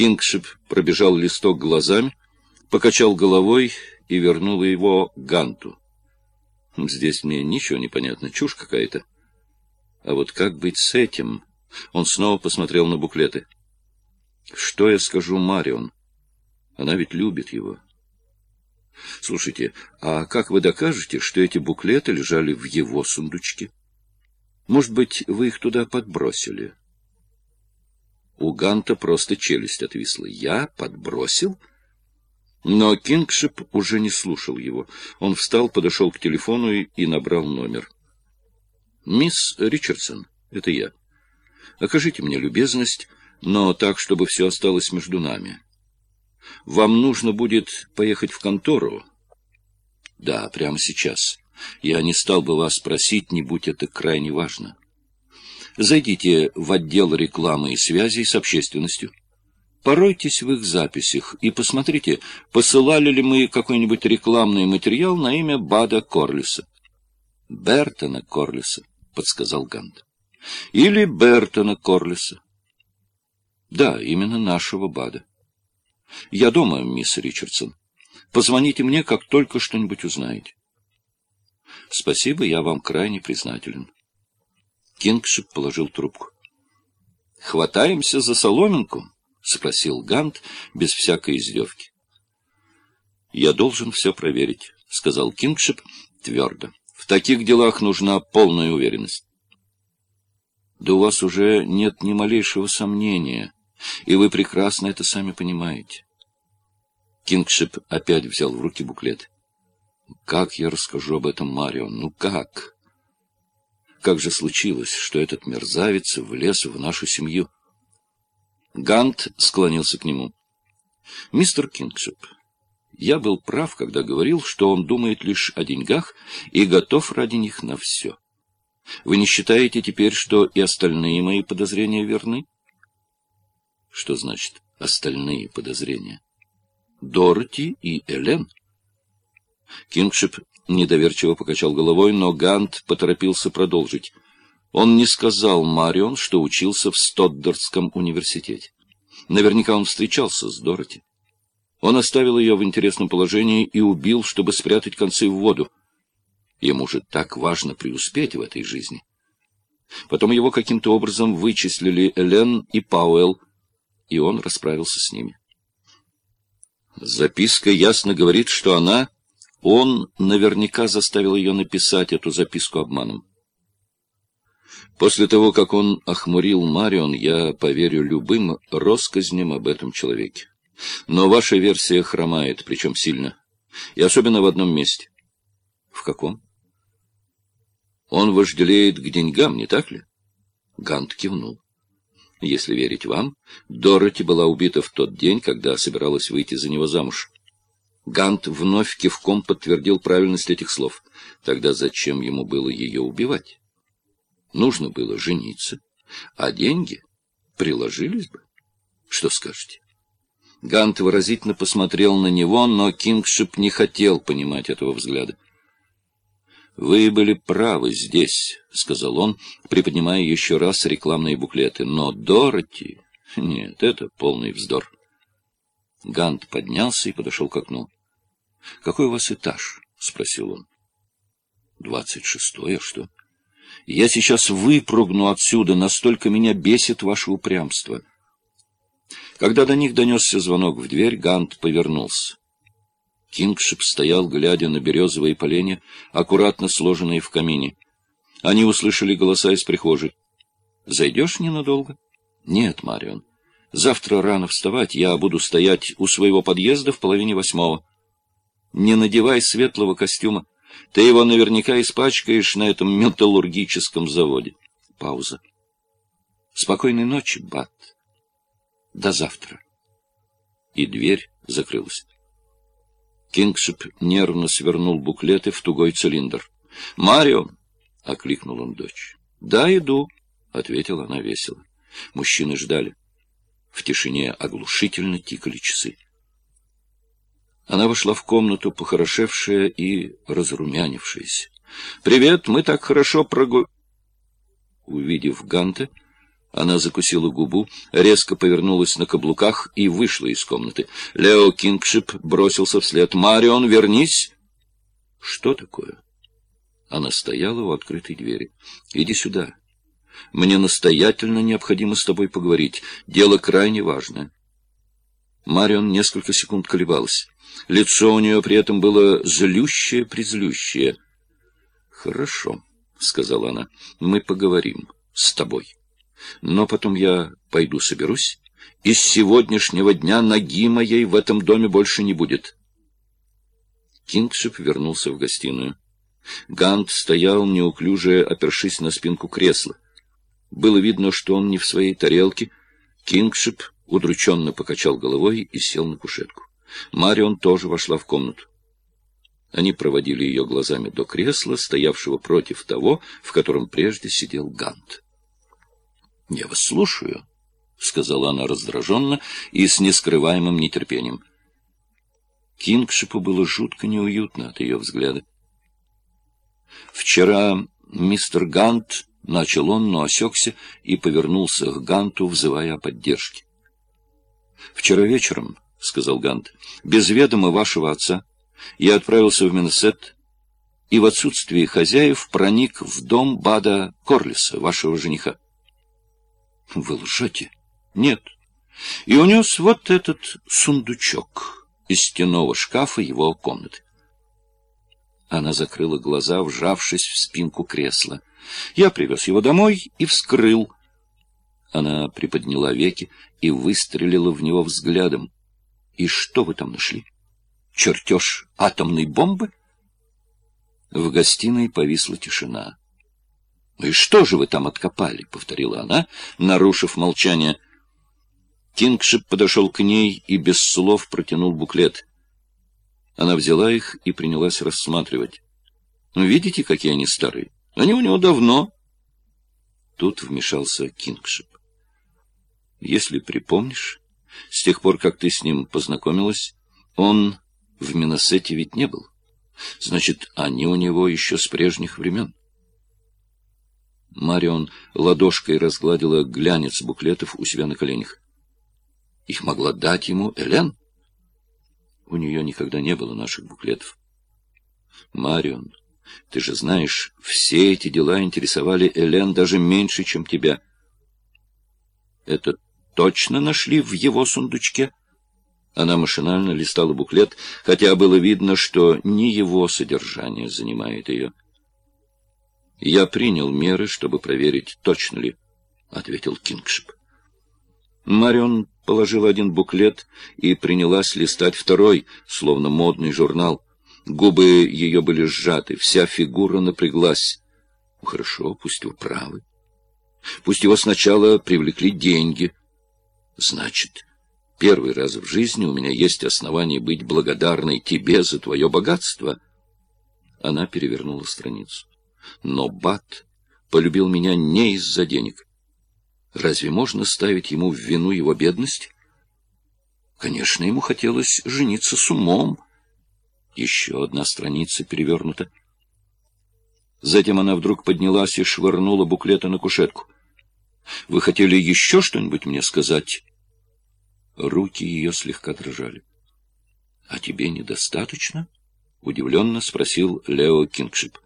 Кингшип пробежал листок глазами, покачал головой и вернул его Ганту. Здесь мне ничего не понятно, чушь какая-то. А вот как быть с этим? Он снова посмотрел на буклеты. Что я скажу Марион? Она ведь любит его. Слушайте, а как вы докажете, что эти буклеты лежали в его сундучке? Может быть, вы их туда подбросили? У Ганта просто челюсть отвисла. Я подбросил? Но Кингшип уже не слушал его. Он встал, подошел к телефону и набрал номер. «Мисс Ричардсон, это я. Окажите мне любезность, но так, чтобы все осталось между нами. Вам нужно будет поехать в контору. Да, прямо сейчас. Я не стал бы вас просить, не будь это крайне важно. Зайдите в отдел рекламы и связей с общественностью. Поройтесь в их записях и посмотрите, посылали ли мы какой-нибудь рекламный материал на имя Бада Корлиса. Бертона Корлиса, подсказал Гант. Или Бертона Корлиса. Да, именно нашего Бада. Я дома, мисс Ричардсон. Позвоните мне, как только что-нибудь узнаете. Спасибо, я вам крайне признателен. Кингшип положил трубку. «Хватаемся за соломинку?» — спросил Гант без всякой издевки. «Я должен все проверить», — сказал Кингшип твердо. «В таких делах нужна полная уверенность». «Да у вас уже нет ни малейшего сомнения, и вы прекрасно это сами понимаете». Кингшип опять взял в руки буклет. «Как я расскажу об этом Марион? Ну как?» Как же случилось, что этот мерзавец влез в нашу семью? Гант склонился к нему. «Мистер Кингшип, я был прав, когда говорил, что он думает лишь о деньгах и готов ради них на все. Вы не считаете теперь, что и остальные мои подозрения верны?» «Что значит «остальные подозрения»?» «Дороти и Элен». Кингшип недоверчиво покачал головой, но Гант поторопился продолжить. Он не сказал Марион, что учился в Стоддерском университете. Наверняка он встречался с Дороти. Он оставил ее в интересном положении и убил, чтобы спрятать концы в воду. Ему же так важно преуспеть в этой жизни. Потом его каким-то образом вычислили Элен и Пауэлл, и он расправился с ними. Записка ясно говорит, что она он наверняка заставил ее написать эту записку обманом. После того, как он охмурил Марион, я поверю любым россказням об этом человеке. Но ваша версия хромает, причем сильно. И особенно в одном месте. В каком? Он вожделеет к деньгам, не так ли? Гант кивнул. Если верить вам, Дороти была убита в тот день, когда собиралась выйти за него замуж. Гант вновь кивком подтвердил правильность этих слов. Тогда зачем ему было ее убивать? Нужно было жениться, а деньги приложились бы. Что скажете? Гант выразительно посмотрел на него, но Кингшип не хотел понимать этого взгляда. «Вы были правы здесь», — сказал он, приподнимая еще раз рекламные буклеты. «Но Дороти...» «Нет, это полный вздор». Гант поднялся и подошел к окну. — Какой у вас этаж? — спросил он. — Двадцать шестой, а что? — Я сейчас выпрыгну отсюда, настолько меня бесит ваше упрямство. Когда до них донесся звонок в дверь, Гант повернулся. Кингшип стоял, глядя на березовые поленья, аккуратно сложенные в камине. Они услышали голоса из прихожей. — Зайдешь ненадолго? — Нет, Марион. Завтра рано вставать, я буду стоять у своего подъезда в половине восьмого. Не надевай светлого костюма. Ты его наверняка испачкаешь на этом металлургическом заводе. Пауза. Спокойной ночи, Бат. До завтра. И дверь закрылась. Кингшип нервно свернул буклеты в тугой цилиндр. «Марио!» — окликнул он дочь. «Да, иду», — ответила она весело. Мужчины ждали. В тишине оглушительно тикали часы. Она вошла в комнату, похорошевшая и разрумянившаяся. — Привет, мы так хорошо прогу... Увидев Ганта, Она закусила губу, резко повернулась на каблуках и вышла из комнаты. Лео Кингшип бросился вслед. «Марион, вернись!» «Что такое?» Она стояла у открытой двери. «Иди сюда. Мне настоятельно необходимо с тобой поговорить. Дело крайне важное». Марион несколько секунд колебалась. Лицо у нее при этом было злющее-призлющее. «Хорошо», — сказала она, — «мы поговорим с тобой». Но потом я пойду соберусь, и с сегодняшнего дня ноги моей в этом доме больше не будет. Кингшип вернулся в гостиную. Гант стоял, неуклюже опершись на спинку кресла. Было видно, что он не в своей тарелке. Кингшип удрученно покачал головой и сел на кушетку. Марион тоже вошла в комнату. Они проводили ее глазами до кресла, стоявшего против того, в котором прежде сидел Гант. — Я вас слушаю, — сказала она раздраженно и с нескрываемым нетерпением. Кингшипу было жутко неуютно от ее взгляда. «Вчера мистер Гант...» — начал он, но осекся и повернулся к Ганту, взывая о поддержке. «Вчера вечером, — сказал Гант, — без ведома вашего отца я отправился в Минсет и в отсутствии хозяев проник в дом Бада Корлиса, вашего жениха. Вы лжете? Нет. И унес вот этот сундучок из стенного шкафа его комнаты. Она закрыла глаза, вжавшись в спинку кресла. Я привез его домой и вскрыл. Она приподняла веки и выстрелила в него взглядом. И что вы там нашли? Чертеж атомной бомбы? В гостиной повисла тишина. «Ну и что же вы там откопали?» — повторила она, нарушив молчание. Кингшип подошел к ней и без слов протянул буклет. Она взяла их и принялась рассматривать. «Ну, видите, какие они старые? Они у него давно». Тут вмешался Кингшип. «Если припомнишь, с тех пор, как ты с ним познакомилась, он в Миносете ведь не был. Значит, они у него еще с прежних времен». Марион ладошкой разгладила глянец буклетов у себя на коленях. Их могла дать ему Элен? У нее никогда не было наших буклетов. Марион, ты же знаешь, все эти дела интересовали Элен даже меньше, чем тебя. Это точно нашли в его сундучке? Она машинально листала буклет, хотя было видно, что не его содержание занимает ее. Я принял меры, чтобы проверить, точно ли, — ответил Кингшип. Марион положил один буклет и принялась листать второй, словно модный журнал. Губы ее были сжаты, вся фигура напряглась. Ну, хорошо, пусть вы. Пусть его сначала привлекли деньги. Значит, первый раз в жизни у меня есть основание быть благодарной тебе за твое богатство. Она перевернула страницу. Но Бат полюбил меня не из-за денег. Разве можно ставить ему в вину его бедность? Конечно, ему хотелось жениться с умом. Еще одна страница перевернута. Затем она вдруг поднялась и швырнула буклета на кушетку. — Вы хотели еще что-нибудь мне сказать? Руки ее слегка дрожали. — А тебе недостаточно? — удивленно спросил Лео Кингшип.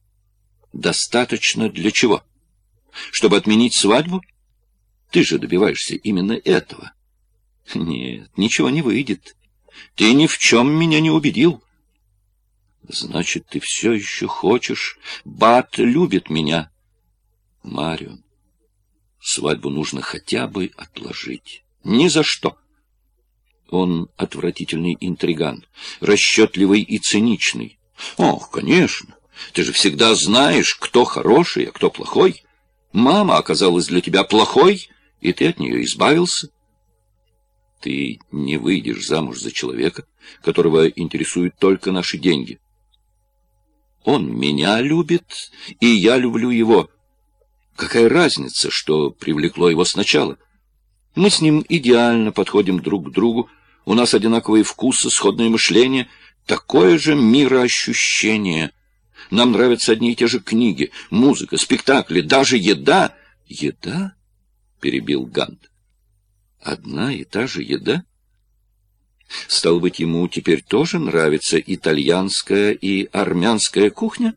— Достаточно для чего? Чтобы отменить свадьбу? Ты же добиваешься именно этого. Нет, ничего не выйдет. Ты ни в чем меня не убедил. Значит, ты все еще хочешь. Бат любит меня. Марион, свадьбу нужно хотя бы отложить. Ни за что. Он отвратительный интриган, расчетливый и циничный. Ох, конечно. Ты же всегда знаешь, кто хороший, а кто плохой. Мама оказалась для тебя плохой, и ты от нее избавился. Ты не выйдешь замуж за человека, которого интересуют только наши деньги. Он меня любит, и я люблю его. Какая разница, что привлекло его сначала? Мы с ним идеально подходим друг к другу, у нас одинаковые вкусы, сходное мышление, такое же мироощущение — нам нравятся одни и те же книги, музыка, спектакли, даже еда. Еда? — перебил Гант. «Одна и та же еда?» Стало быть, ему теперь тоже нравится итальянская и армянская кухня?